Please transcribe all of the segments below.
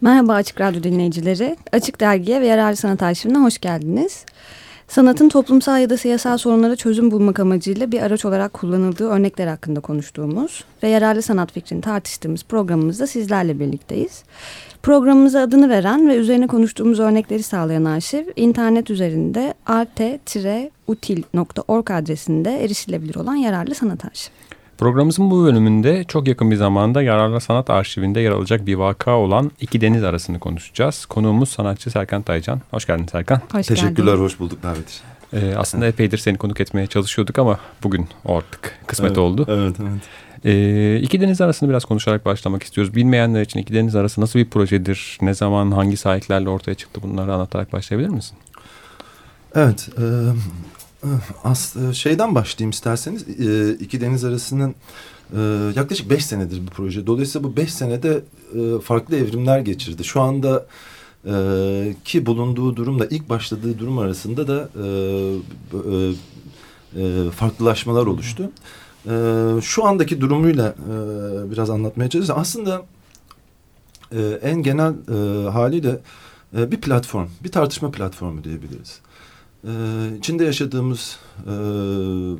Merhaba Açık Radyo dinleyicileri. Açık Dergi'ye ve Yararlı Sanat Arşivine hoş geldiniz. Sanatın toplumsal ya da siyasal sorunlara çözüm bulmak amacıyla bir araç olarak kullanıldığı örnekler hakkında konuştuğumuz ve yararlı sanat fikrini tartıştığımız programımızda sizlerle birlikteyiz. Programımıza adını veren ve üzerine konuştuğumuz örnekleri sağlayan arşiv internet üzerinde arte-util.org adresinde erişilebilir olan yararlı sanat arşivi. Programımızın bu bölümünde çok yakın bir zamanda Yararlı Sanat Arşivinde yer alacak bir vaka olan İki Deniz arasını konuşacağız. Konuğumuz sanatçı Serkan Taycan. Hoş geldin Serkan. Hoş Teşekkürler, geldin. hoş bulduk davet için. Ee, aslında epeydir seni konuk etmeye çalışıyorduk ama bugün artık kısmet evet, oldu. Evet, evet. Ee, İki Deniz arasını biraz konuşarak başlamak istiyoruz. Bilmeyenler için İki Deniz arası nasıl bir projedir? Ne zaman, hangi sahiplerle ortaya çıktı bunları anlatarak başlayabilir misin? Evet, e, As e, şeyden başlayayım isterseniz. E, iki deniz arasının e, yaklaşık beş senedir bu proje. Dolayısıyla bu beş senede farklı evrimler geçirdi. Şu anda ki bulunduğu durumla ilk başladığı durum arasında da farklılaşmalar oluştu. Şu andaki durumuyla biraz anlatmaya çalışacağım. Aslında en genel haliyle bir platform, bir tartışma platformu diyebiliriz. Ee, içinde yaşadığımız e,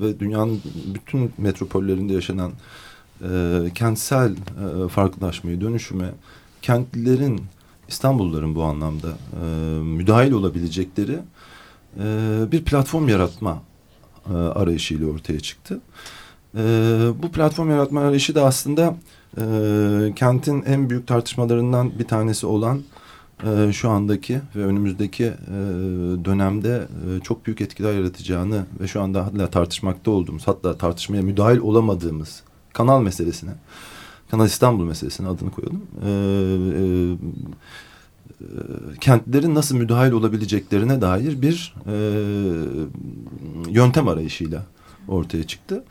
ve dünyanın bütün metropollerinde yaşanan e, kentsel e, farklılaşmayı, dönüşüme, kentlilerin, İstanbulluların bu anlamda müdahil olabilecekleri bir platform yaratma arayışıyla ortaya çıktı. Bu platform yaratma arayışı da aslında kentin en büyük tartışmalarından bir tanesi olan e, şu andaki ve önümüzdeki e, dönemde e, çok büyük etkiler yaratacağını ve şu anda hala tartışmakta olduğumuz hatta tartışmaya müdahil olamadığımız kanal meselesine Kanal İstanbul meselesine adını koyalım. E, kentlerin nasıl müdahil olabileceklerine dair bir yöntem arayışıyla ortaya çıktı.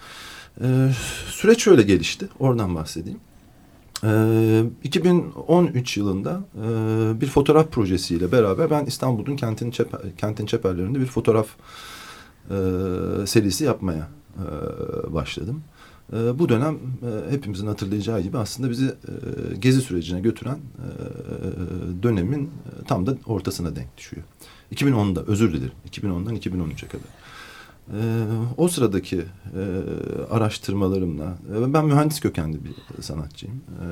Süreç şöyle gelişti. Oradan bahsedeyim. 2013 ee, yılında e, bir fotoğraf projesiyle beraber ben İstanbul'un kentin, çeper, kentin çeperlerinde bir fotoğraf e, serisi yapmaya e, başladım. bu dönem hepimizin hatırlayacağı gibi aslında bizi gezi sürecine götüren dönemin tam da ortasına denk düşüyor. 2010'da özür dilerim 2010'dan 2013'e kadar. Ee, o sıradaki e, araştırmalarımla, e, ben mühendis kökenli bir sanatçıyım. E,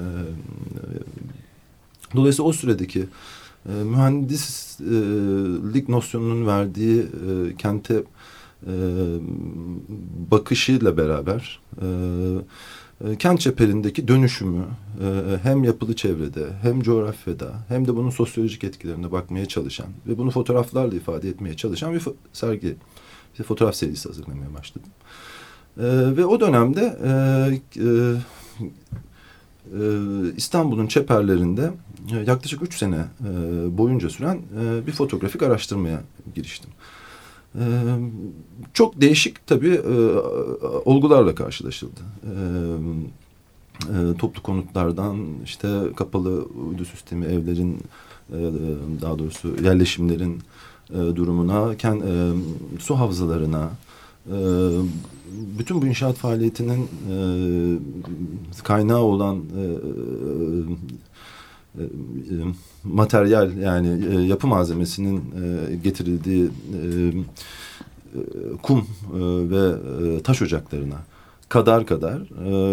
dolayısıyla o süredeki e, mühendislik nosyonunun verdiği e, kente e, bakışıyla beraber e, e, kent çeperindeki dönüşümü e, hem yapılı çevrede hem coğrafyada hem de bunun sosyolojik etkilerine bakmaya çalışan ve bunu fotoğraflarla ifade etmeye çalışan bir sergi işte fotoğraf serisi hazırlamaya başladım. E, ve o dönemde e, e, e, İstanbul'un çeperlerinde e, yaklaşık üç sene e, boyunca süren bir fotoğrafik araştırmaya giriştim. Çok değişik tabii olgularla karşılaşıldı. Toplu konutlardan işte kapalı uydu sistemi evlerin daha doğrusu yerleşimlerin e, durumuna, kend, e, su havzalarına, e, bütün bu inşaat faaliyetinin e, kaynağı olan e, e, materyal yani e, yapı malzemesinin e, getirildiği e, e kum e, ve e, taş ocaklarına kadar kadar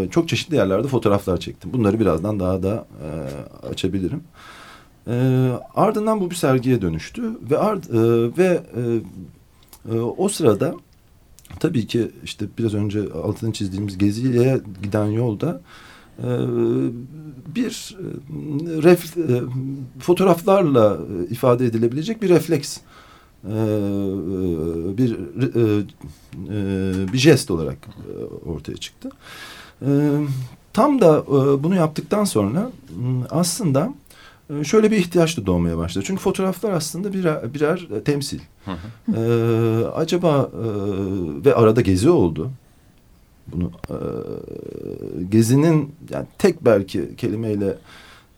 e, çok çeşitli yerlerde fotoğraflar çektim. Bunları birazdan daha da e, açabilirim. E, ardından bu bir sergiye dönüştü ve ard, e, ve e, e, o sırada tabii ki işte biraz önce altını çizdiğimiz geziye giden yolda e, bir e, ref, e, fotoğraflarla ifade edilebilecek bir refleks e, bir e, e, bir jest olarak e, ortaya çıktı. E, tam da e, bunu yaptıktan sonra aslında şöyle bir ihtiyaç da doğmaya başladı. Çünkü fotoğraflar aslında birer, birer temsil. Ee, acaba e, ve arada gezi oldu. Bunu e, gezinin yani tek belki kelimeyle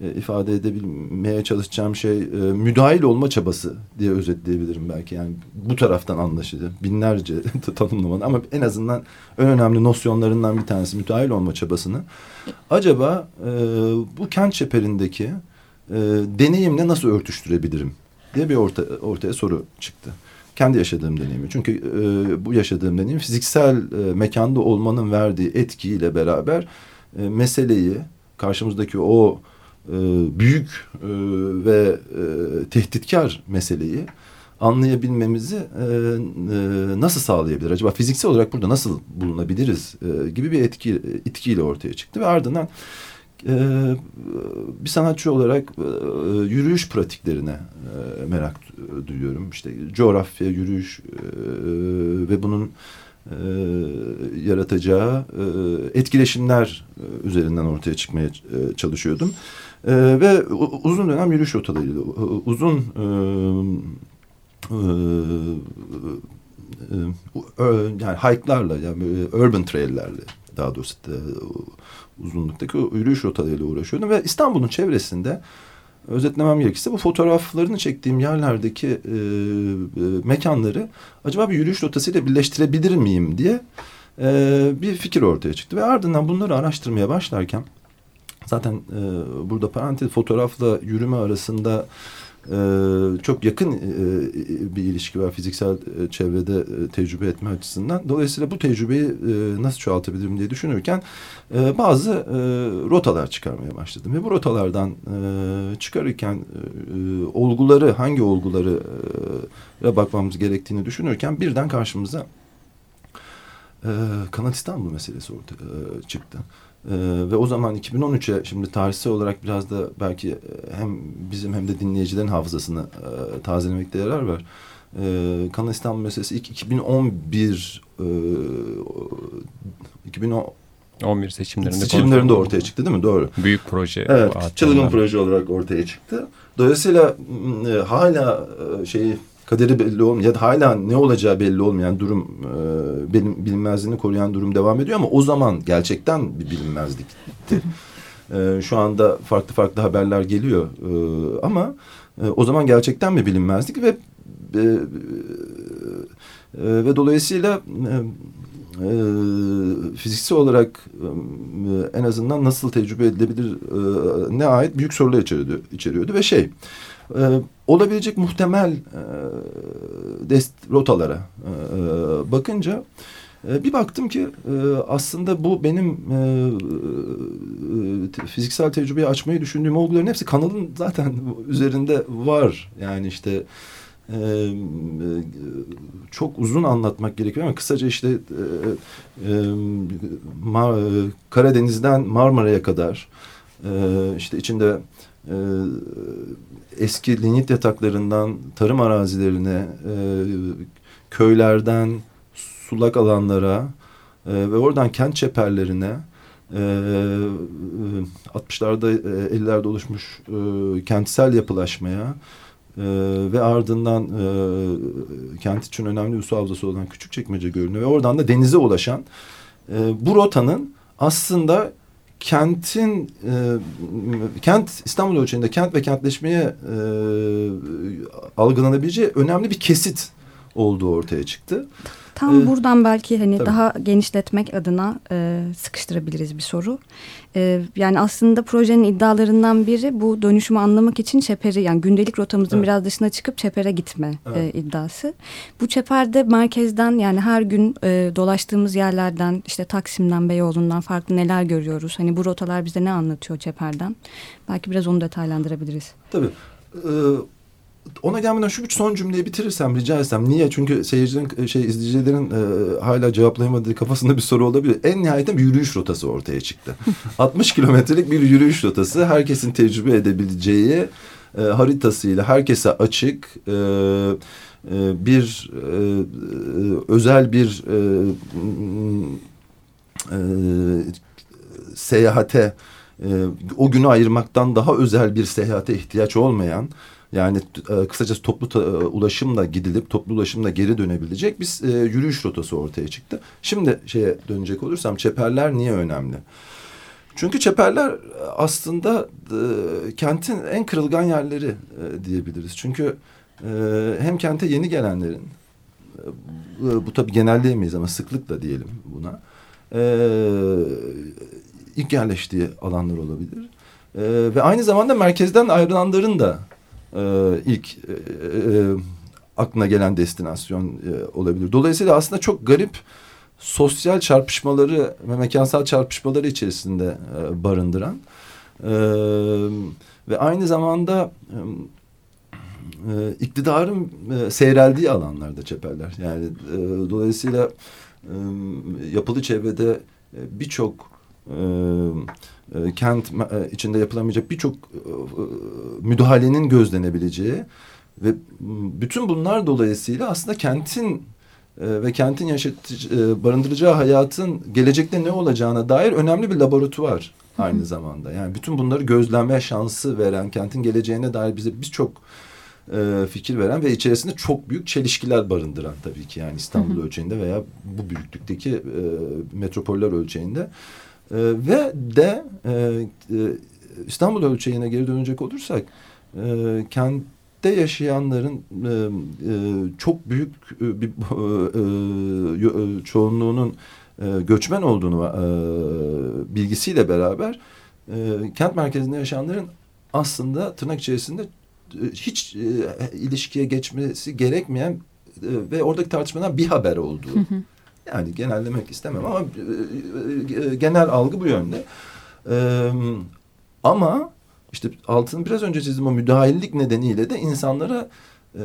e, ifade edebilmeye çalışacağım şey e, müdahil olma çabası diye özetleyebilirim belki yani bu taraftan anlaşılır binlerce tanımlamalı ama en azından en önemli nosyonlarından bir tanesi müdahil olma çabasını acaba e, bu kent çeperindeki e, deneyimle nasıl örtüştürebilirim diye bir orta, ortaya soru çıktı. Kendi yaşadığım deneyimi. Çünkü e, bu yaşadığım deneyim fiziksel e, mekanda olmanın verdiği etkiyle beraber e, meseleyi karşımızdaki o e, büyük e, ve e, tehditkar meseleyi anlayabilmemizi e, e, nasıl sağlayabilir? Acaba fiziksel olarak burada nasıl bulunabiliriz e, gibi bir etki etkiyle ortaya çıktı ve ardından e, bir sanatçı olarak e, yürüyüş pratiklerine e, merak duyuyorum. İşte coğrafya, yürüyüş e, ve bunun e, yaratacağı e, etkileşimler e, üzerinden ortaya çıkmaya e, çalışıyordum. E, ve uzun dönem yürüyüş rotalarıyla, uzun e, e, e, yani hike'larla yani urban trail'lerle daha doğrusu e, uzunluktaki yürüyüş rotalarıyla uğraşıyordum ve İstanbul'un çevresinde özetlemem gerekirse bu fotoğraflarını çektiğim yerlerdeki e, e, mekanları acaba bir yürüyüş rotasıyla birleştirebilir miyim diye e, bir fikir ortaya çıktı ve ardından bunları araştırmaya başlarken zaten e, burada parantez fotoğrafla yürüme arasında çok yakın e, bir ilişki var fiziksel e, çevrede e, tecrübe etme açısından. Dolayısıyla bu tecrübeyi e, nasıl çoğaltabilirim diye düşünürken e, bazı e, rotalar çıkarmaya başladım. Ve bu rotalardan e, çıkarırken e, olguları, hangi olguları e, bakmamız gerektiğini düşünürken birden karşımıza e, Kanal İstanbul meselesi ortaya e, çıktı. Ee, ve o zaman 2013'e şimdi tarihsel olarak biraz da belki e, hem bizim hem de dinleyicilerin hafızasını e, tazelemekte yarar var. Ee, Kanal İstanbul meselesi ilk 2011 e, 2010 11 seçimlerinde, seçimlerinde ortaya çıktı değil mi? Doğru. Büyük proje. Evet, çılgın proje olarak ortaya çıktı. Dolayısıyla e, hala e, şeyi kaderi belli olmayan hala ne olacağı belli olmayan durum e, benim bilinmezliğini koruyan durum devam ediyor ama o zaman gerçekten bir bilinmezlikti. e, şu anda farklı farklı haberler geliyor e, ama e, o zaman gerçekten bir bilinmezlik ve e, e, ve dolayısıyla e, e, fiziksel olarak e, en azından nasıl tecrübe edilebilir e, ne ait büyük sorular içeriyordu, içeriyordu ve şey e, olabilecek muhtemel e, dest rotalara e, bakınca e, bir baktım ki e, aslında bu benim e, e, fiziksel tecrübeyi açmayı düşündüğüm olguların hepsi kanalın zaten üzerinde var. Yani işte e, e, çok uzun anlatmak gerekiyor ama kısaca işte e, e, Mar Karadeniz'den Marmara'ya kadar e, işte içinde e, eski linyit yataklarından tarım arazilerine, e, köylerden sulak alanlara e, ve oradan kent çeperlerine e, 60'larda e, 50'lerde oluşmuş e, kentsel yapılaşmaya e, ve ardından e, kent için önemli bir su havzası olan Küçükçekmece Gölü'ne ve oradan da denize ulaşan e, bu rotanın aslında kentin e, kent İstanbul ölçeğinde kent ve kentleşmeye e, algılanabileceği önemli bir kesit olduğu ortaya çıktı. Tam ee, buradan belki hani tabii. daha genişletmek adına e, sıkıştırabiliriz bir soru. E, yani aslında projenin iddialarından biri bu dönüşümü anlamak için çeperi yani gündelik rotamızın evet. biraz dışına çıkıp çepere gitme evet. e, iddiası. Bu çeperde merkezden yani her gün e, dolaştığımız yerlerden işte Taksim'den Beyoğlu'ndan farklı neler görüyoruz? Hani bu rotalar bize ne anlatıyor çeperden? Belki biraz onu detaylandırabiliriz. Tabii. Ee, ona gelmeden şu üç son cümleyi bitirirsem rica etsem. Niye? Çünkü seyircilerin, e, şey izleyicilerin e, hala cevaplayamadığı kafasında bir soru olabilir. En nihayetinde bir yürüyüş rotası ortaya çıktı. 60 kilometrelik bir yürüyüş rotası. Herkesin tecrübe edebileceği e, haritasıyla herkese açık e, e, bir e, özel bir e, e, seyahate e, o günü ayırmaktan daha özel bir seyahate ihtiyaç olmayan yani e, kısacası toplu e, ulaşımla gidilip toplu ulaşımla geri dönebilecek bir e, yürüyüş rotası ortaya çıktı. Şimdi şeye dönecek olursam çeperler niye önemli? Çünkü çeperler aslında e, kentin en kırılgan yerleri e, diyebiliriz. Çünkü e, hem kente yeni gelenlerin, e, bu tabii genelleyemeyiz ama sıklıkla diyelim buna, e, ilk yerleştiği alanlar olabilir. e, ve aynı zamanda merkezden ayrılanların da e, ilk e, e, aklına gelen destinasyon e, olabilir. Dolayısıyla aslında çok garip sosyal çarpışmaları ve mekansal çarpışmaları içerisinde e, barındıran e, ve aynı zamanda e, iktidarın e, seyreldiği alanlarda çeperler. Yani e, dolayısıyla e, yapılı çevrede e, birçok e, e, kent e, içinde yapılamayacak birçok e, müdahalenin gözlenebileceği ve bütün bunlar dolayısıyla aslında kentin e, ve kentin yaşatıcı, e, barındıracağı hayatın gelecekte ne olacağına dair önemli bir laboratuvar aynı zamanda. Yani bütün bunları gözleme şansı veren, kentin geleceğine dair bize birçok e, fikir veren ve içerisinde çok büyük çelişkiler barındıran tabii ki. Yani İstanbul hı. ölçeğinde veya bu büyüklükteki e, metropoller ölçeğinde e, ve de e, e, İstanbul ölçeğine geri dönecek olursak e, kentte yaşayanların e, e, çok büyük e, bir e, e, çoğunluğunun e, göçmen olduğunu e, bilgisiyle beraber e, kent merkezinde yaşayanların aslında tırnak içerisinde hiç e, ilişkiye geçmesi gerekmeyen e, ve oradaki tartışmadan bir haber olduğu. Yani genellemek istemem ama e, e, genel algı bu yönde. E, ama işte altını biraz önce çizdim o müdahillik nedeniyle de insanlara e,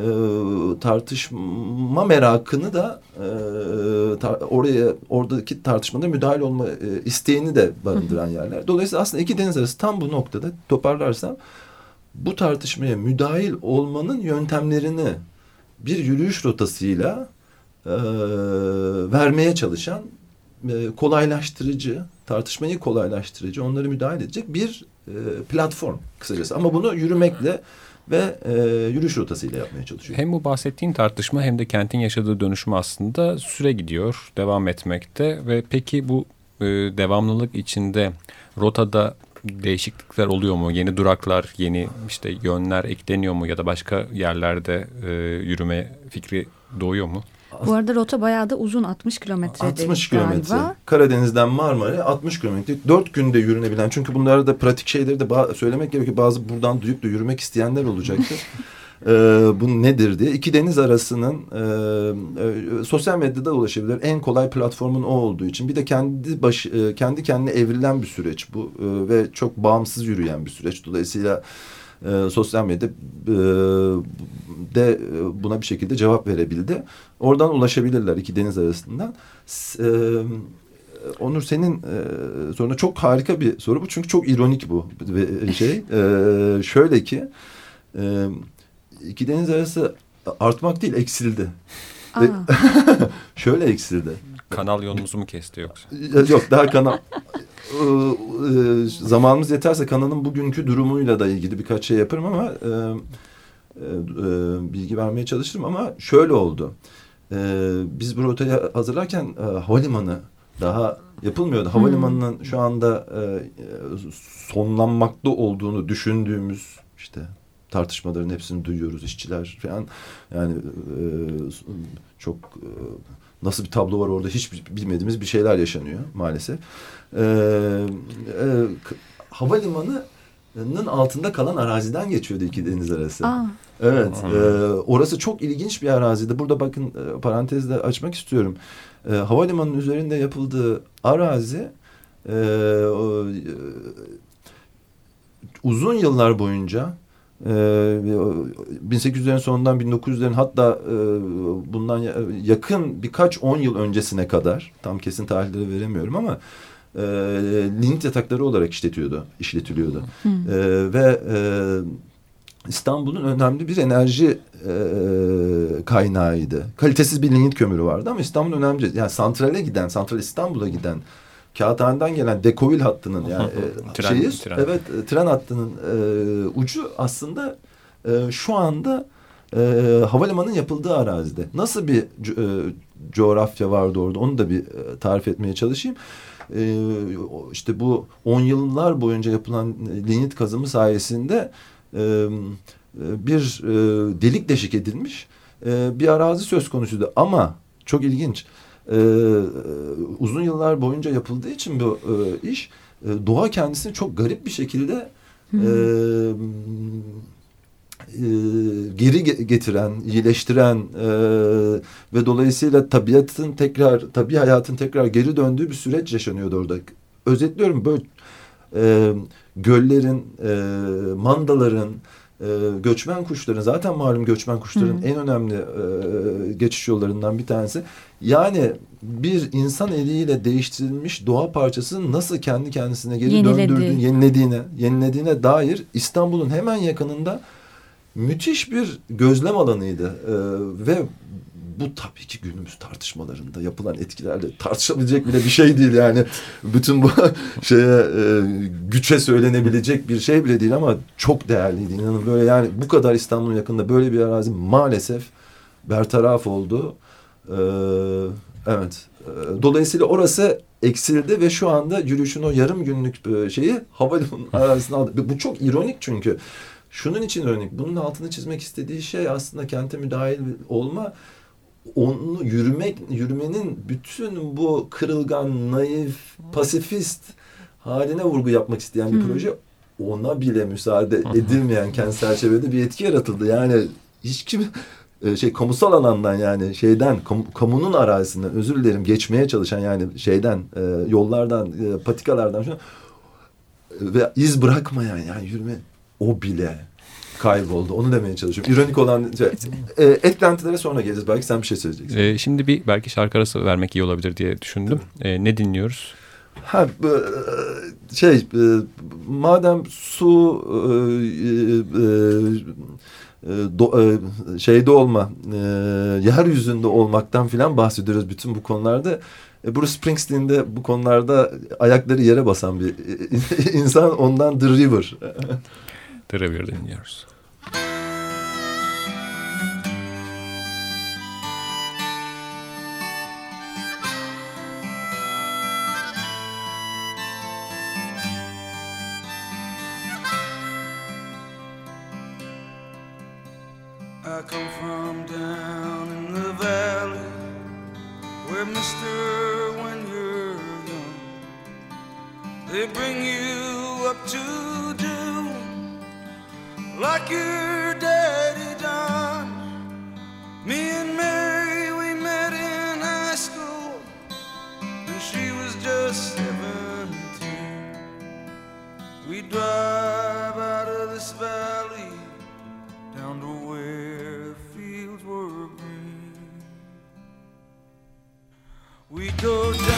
tartışma merakını da e, tar oraya oradaki tartışmada müdahil olma e, isteğini de barındıran yerler. Dolayısıyla aslında iki deniz arası tam bu noktada toparlarsam bu tartışmaya müdahil olmanın yöntemlerini bir yürüyüş rotasıyla e, vermeye çalışan e, kolaylaştırıcı, tartışmayı kolaylaştırıcı, onları müdahale edecek bir e, platform kısacası. Ama bunu yürümekle ve e, yürüyüş rotasıyla yapmaya çalışıyor. Hem bu bahsettiğin tartışma hem de kentin yaşadığı dönüşüm aslında süre gidiyor, devam etmekte ve peki bu e, devamlılık içinde rotada değişiklikler oluyor mu? Yeni duraklar, yeni işte yönler ekleniyor mu ya da başka yerlerde e, yürüme fikri doğuyor mu? Bu arada rota bayağı da uzun 60 kilometre 60 kilometre. Karadeniz'den Marmara'ya 60 kilometre. 4 günde yürünebilen. Çünkü bunlarda da pratik şeyleri de söylemek gerekiyor. Bazı buradan duyup da yürümek isteyenler olacaktır. e, bu nedir diye. İki deniz arasının e, e, sosyal medyada ulaşabilir. En kolay platformun o olduğu için. Bir de kendi baş, e, kendi kendine evrilen bir süreç bu. E, ve çok bağımsız yürüyen bir süreç. Dolayısıyla e, sosyal medya e, de buna bir şekilde cevap verebildi. Oradan ulaşabilirler iki deniz arasından. E, Onur senin e, soruna çok harika bir soru bu çünkü çok ironik bu şey. E, şöyle ki e, iki deniz arası artmak değil eksildi. Şöyle eksildi. Kanal yolumuzu mu kesti yoksa? Yok daha kanal zamanımız yeterse kanalın bugünkü durumuyla da ilgili birkaç şey yaparım ama e, e, bilgi vermeye çalışırım ama şöyle oldu. E, biz bu rotayı hazırlarken e, havalimanı daha yapılmıyordu. Havalimanının şu anda e, sonlanmakta olduğunu düşündüğümüz işte tartışmaların hepsini duyuyoruz işçiler falan yani e, çok e, nasıl bir tablo var orada hiç bilmediğimiz bir şeyler yaşanıyor maalesef. E, e, havalimanının altında kalan araziden geçiyordu iki deniz arası. Aa. Evet, e, orası çok ilginç bir araziydi. Burada bakın e, parantezde açmak istiyorum. E, havalimanının üzerinde yapıldığı arazi e, o, e, uzun yıllar boyunca e, 1800'lerin sonundan 1900'lerin hatta e, bundan yakın birkaç on yıl öncesine kadar tam kesin tarihleri veremiyorum ama e, yatakları olarak işletiyordu, işletiliyordu. Hmm. E, ve e, İstanbul'un önemli bir enerji e, kaynağıydı. Kalitesiz bir lignit kömürü vardı ama İstanbul'un önemli yani santrale giden, santral İstanbul'a giden kağıthane'den gelen Dekovil hattının yani e, tren, şeyi, tren. evet e, tren hattının e, ucu aslında e, şu anda e, havalimanının yapıldığı arazide. Nasıl bir e, coğrafya vardı orada onu da bir e, tarif etmeye çalışayım. E, işte bu on yıllar boyunca yapılan lignit kazımı sayesinde e, bir e, delik deşik edilmiş e, bir arazi söz konusuydu ama çok ilginç e, uzun yıllar boyunca yapıldığı için bu e, iş e, doğa kendisini çok garip bir şekilde e, e, geri getiren, iyileştiren e, ve dolayısıyla tabiatın tekrar, tabi hayatın tekrar geri döndüğü bir süreç yaşanıyordu orada. Özetliyorum böyle e, göllerin, e, mandaların, e, göçmen kuşların zaten malum göçmen kuşların Hı. en önemli e, geçiş yollarından bir tanesi. Yani bir insan eliyle değiştirilmiş doğa parçasının nasıl kendi kendisine geri Yeniledi. döndürdüğünü, yenilediğine, yenilediğine dair İstanbul'un hemen yakınında müthiş bir gözlem alanıydı. E, ve bu tabii ki günümüz tartışmalarında yapılan etkilerle tartışabilecek bile bir şey değil yani. Bütün bu şeye e, güçe söylenebilecek bir şey bile değil ama çok değerliydi. İnanın böyle yani bu kadar İstanbul'un yakında böyle bir arazi maalesef bertaraf oldu. Ee, evet. Ee, dolayısıyla orası eksildi ve şu anda yürüyüşün o yarım günlük e, şeyi havalimanı arasına aldı. Bu çok ironik çünkü. Şunun için örnek, bunun altını çizmek istediği şey aslında kente müdahil olma onu yürümek yürümenin bütün bu kırılgan, naif, pasifist haline vurgu yapmak isteyen bir proje ona bile müsaade edilmeyen kentsel çevrede bir etki yaratıldı. Yani hiç kim e, şey kamusal alandan yani şeyden kam, kamunun arazisinden özür dilerim geçmeye çalışan yani şeyden e, yollardan e, patikalardan şunu ve iz bırakmayan yani yürüme o bile kayboldu. Onu demeye çalışıyorum. İronik olan şey, e, eklentilere sonra geleceğiz. Belki sen bir şey söyleyeceksin. E, şimdi bir belki şarkı arası vermek iyi olabilir diye düşündüm. E, ne dinliyoruz? Ha şey e, madem su e, e, do, şeyde olma yeryüzünde olmaktan filan bahsediyoruz bütün bu konularda. Bruce Springsteen de bu konularda ayakları yere basan bir insan ondan The River. The River dinliyoruz. Come from down in the valley where Mister, when you're young, they bring you up to do like your We don't.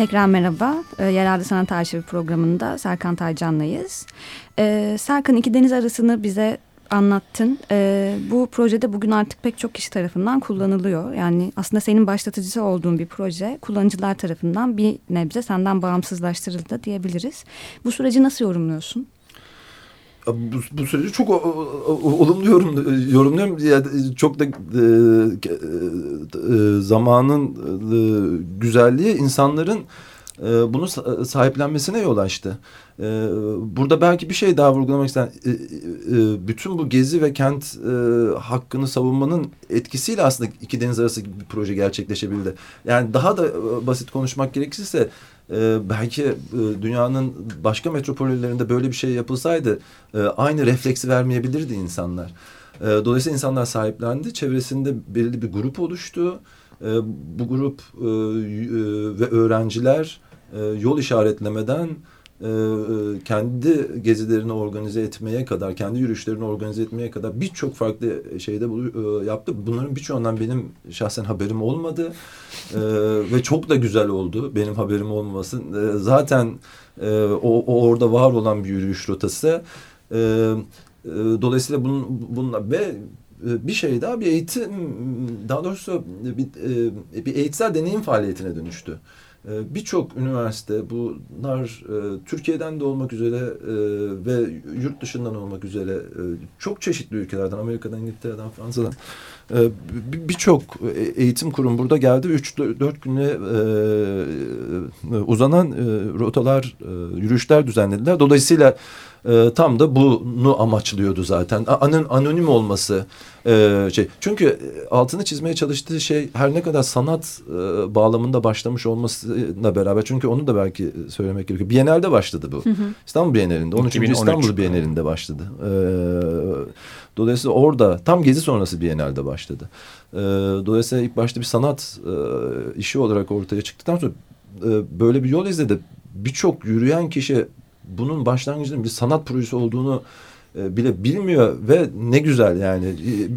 Tekrar merhaba. E, Yerelde Sanat Arşivi programında Serkan Taycan'layız. E, Serkan iki deniz arasını bize anlattın. E, bu projede bugün artık pek çok kişi tarafından kullanılıyor. Yani aslında senin başlatıcısı olduğun bir proje kullanıcılar tarafından bir nebze senden bağımsızlaştırıldı diyebiliriz. Bu süreci nasıl yorumluyorsun? Bu, bu süreci çok olumlu yorum, yorumluyorum. Yani çok da e, e, zamanın e, güzelliği insanların e, bunu sahiplenmesine yol açtı. E, burada belki bir şey daha vurgulamak istedim. E, e, bütün bu gezi ve kent e, hakkını savunmanın etkisiyle aslında iki deniz arası bir proje gerçekleşebildi. Yani daha da e, basit konuşmak gerekirse e, belki e, dünyanın başka metropollerinde böyle bir şey yapılsaydı e, aynı refleksi vermeyebilirdi insanlar. E, dolayısıyla insanlar sahiplendi. Çevresinde belirli bir grup oluştu. E, bu grup e, e, ve öğrenciler e, yol işaretlemeden kendi gezilerini organize etmeye kadar, kendi yürüyüşlerini organize etmeye kadar birçok farklı şeyde e, yaptı. Bunların birçoğundan benim şahsen haberim olmadı e, ve çok da güzel oldu benim haberim olmaması. E, zaten e, o, orada var olan bir yürüyüş rotası. E, e, dolayısıyla bunun, bununla ve e, bir şey daha bir eğitim daha doğrusu bir, e, bir eğitsel deneyim faaliyetine dönüştü. E, birçok üniversite bunlar Türkiye'den de olmak üzere ve yurt dışından olmak üzere çok çeşitli ülkelerden Amerika'dan, İngiltere'den, Fransa'dan birçok eğitim kurum burada geldi. 3-4 güne uzanan rotalar, yürüyüşler düzenlediler. Dolayısıyla e, tam da bunu amaçlıyordu zaten. Anın anonim olması e, şey. Çünkü e, altını çizmeye çalıştığı şey her ne kadar sanat e, bağlamında başlamış olmasıyla beraber çünkü onu da belki söylemek gerekiyor. Bienal'de başladı bu. Hı hı. İstanbul Bienalinde. 13. 2013. İstanbul Bienalinde başladı. E, dolayısıyla orada tam gezi sonrası Bienal'de başladı. E, dolayısıyla ilk başta bir sanat e, işi olarak ortaya çıktıktan sonra e, böyle bir yol izledi. Birçok yürüyen kişi bunun başlangıcının bir sanat projesi olduğunu bile bilmiyor ve ne güzel yani e, e,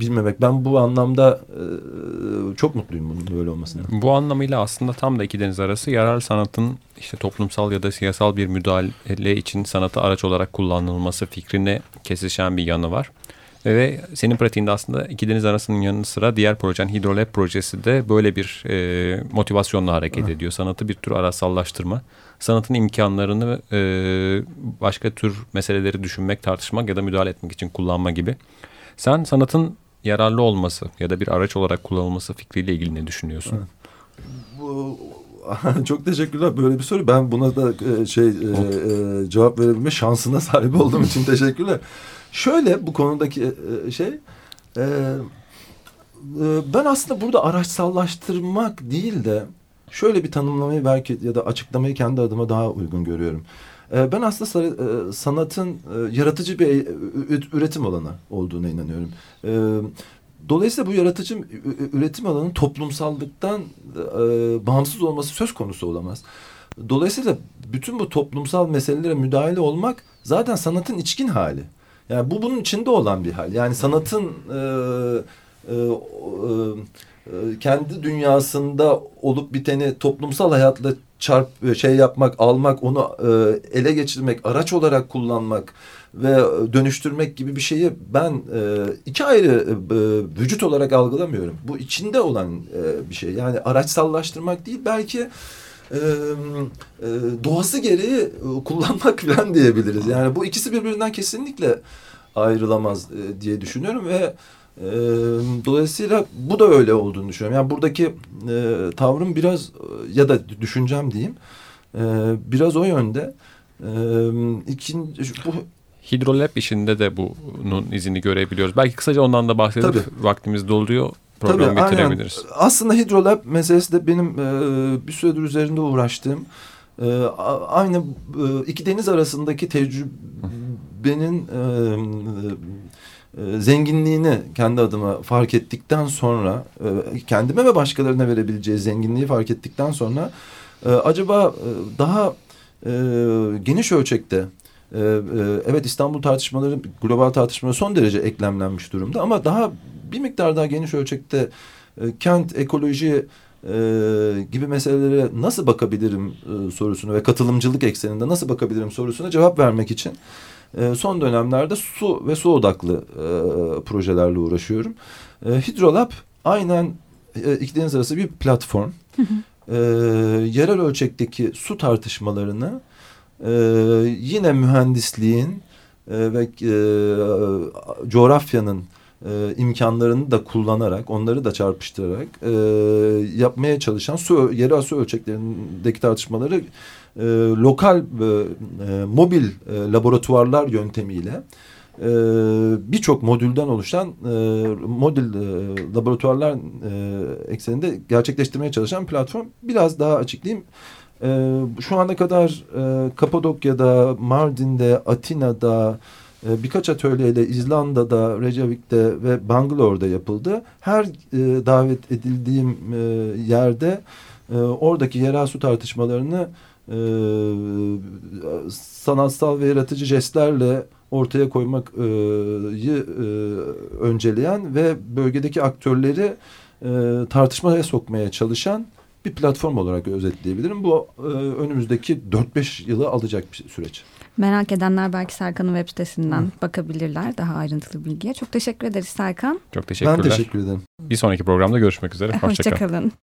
bilmemek. Ben bu anlamda e, çok mutluyum bunun böyle olmasına. Bu anlamıyla aslında tam da iki deniz arası yararlı sanatın işte toplumsal ya da siyasal bir müdahale için sanatı araç olarak kullanılması fikrine kesişen bir yanı var. Ve senin pratiğinde aslında iki deniz arasının yanı sıra diğer projen Hidrolab projesi de böyle bir e, motivasyonla hareket ediyor. Sanatı bir tür arasallaştırma sanatın imkanlarını e, başka tür meseleleri düşünmek, tartışmak ya da müdahale etmek için kullanma gibi. Sen sanatın yararlı olması ya da bir araç olarak kullanılması fikriyle ilgili ne düşünüyorsun? Bu çok teşekkürler böyle bir soru. Ben buna da e, şey e, e, cevap verebilme şansına sahip olduğum için teşekkürler. Şöyle bu konudaki e, şey e, e, ben aslında burada araçsallaştırmak değil de şöyle bir tanımlamayı belki ya da açıklamayı kendi adıma daha uygun görüyorum. Ben aslında e, sanatın e, yaratıcı bir e, üretim alanı olduğuna inanıyorum. Dolayısıyla bu yaratıcı üretim alanı toplumsallıktan bağımsız olması söz konusu olamaz. Dolayısıyla bütün bu toplumsal meselelere müdahale olmak zaten sanatın içkin hali. Yani bu bunun içinde olan bir hal. Yani sanatın e, e, e, ee, kendi dünyasında olup biteni toplumsal hayatla çarp e, şey yapmak, almak, onu e, ele geçirmek, araç olarak kullanmak ve dönüştürmek gibi bir şeyi ben e, iki ayrı vücut olarak algılamıyorum. Bu içinde olan bir şey. Yani araçsallaştırmak değil belki doğası gereği kullanmak falan diyebiliriz. Yani bu ikisi birbirinden kesinlikle ayrılamaz diye düşünüyorum ve e, dolayısıyla bu da öyle olduğunu düşünüyorum. Yani buradaki e, tavrım biraz ya da düşüncem diyeyim e, biraz o yönde. E, ikinci, bu Hidrolab işinde de bunun izini görebiliyoruz. Belki kısaca ondan da bahsedip Tabii. vaktimiz doluyor. Programı Tabii, bitirebiliriz. Aynen. Aslında hidrolab meselesi de benim e, bir süredir üzerinde uğraştığım e, aynı e, iki deniz arasındaki tecrübenin e, e, zenginliğini kendi adıma fark ettikten sonra e, kendime ve başkalarına verebileceği zenginliği fark ettikten sonra e, acaba daha geniş ölçekte evet İstanbul tartışmaları global tartışmaları son derece eklemlenmiş durumda ama daha bir miktar daha geniş ölçekte kent ekoloji gibi meselelere nasıl bakabilirim sorusunu ve katılımcılık ekseninde nasıl bakabilirim sorusuna cevap vermek için e, son dönemlerde su ve su odaklı e, projelerle uğraşıyorum. E, Hidrolab aynen e, iki deniz arası bir platform. E, yerel ölçekteki su tartışmalarını e, yine mühendisliğin e, ve e, coğrafyanın e, imkanlarını da kullanarak, onları da çarpıştırarak e, yapmaya çalışan su yerel su ölçeklerindeki tartışmaları e, lokal e, e, mobil e, laboratuvarlar yöntemiyle e, birçok modülden oluşan e, modül e, laboratuvarlar e, ekseninde gerçekleştirmeye çalışan platform biraz daha açıklayayım. E, şu ana kadar e, Kapadokya'da, Mardin'de, Atina'da, e, birkaç atölyeyle İzlanda'da, Reykjavik'te ve Bangalore'da yapıldı. Her e, davet edildiğim e, yerde e, oradaki yerel su tartışmalarını e, sanatsal ve yaratıcı jestlerle ortaya koymayı e, önceleyen ve bölgedeki aktörleri e, tartışmaya sokmaya çalışan bir platform olarak özetleyebilirim. Bu e, önümüzdeki 4-5 yılı alacak bir süreç. Merak edenler belki Serkan'ın web sitesinden Hı. bakabilirler daha ayrıntılı bilgiye. Çok teşekkür ederiz Serkan. Çok teşekkürler. Ben teşekkür ederim. Bir sonraki programda görüşmek üzere. Hoşçakalın. Hoşça